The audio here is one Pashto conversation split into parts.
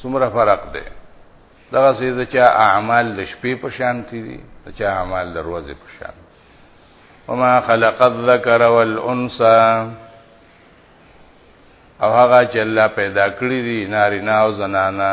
څومره فرق دی دغه سي د چا اعمال د شپې په شان دي د چا اعمال د ورځې په شان وما خلق الذکر والانثى او هغه چې الله پیدا کړی دي نارینه او زنانه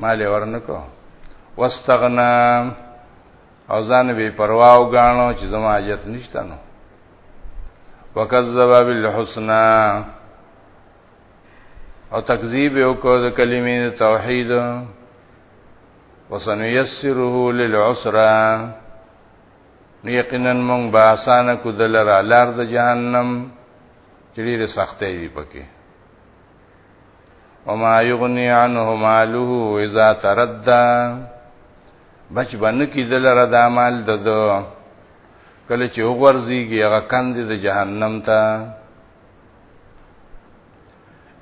مال ورنکو واستغنا او ځان به پروا او غاڼو چې زما حاجت نشته نو وکذب بالحسنا او تکذیب یو کو د کلمې توحید وسنيسره للعسرا یقینا موږ به آسان کو دلر لار د جهنم چې ډیره سختې دي پکې وما یغنی عنه ماله اذا تردى بچ بن کی دل را د مال ددو کله چې وګورځيږي هغه کند د جهنم ته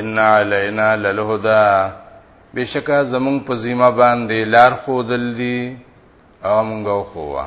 ان علینا للهدى بشکا زمون په ذمہ باندې لار خودل دي او مونږ خووا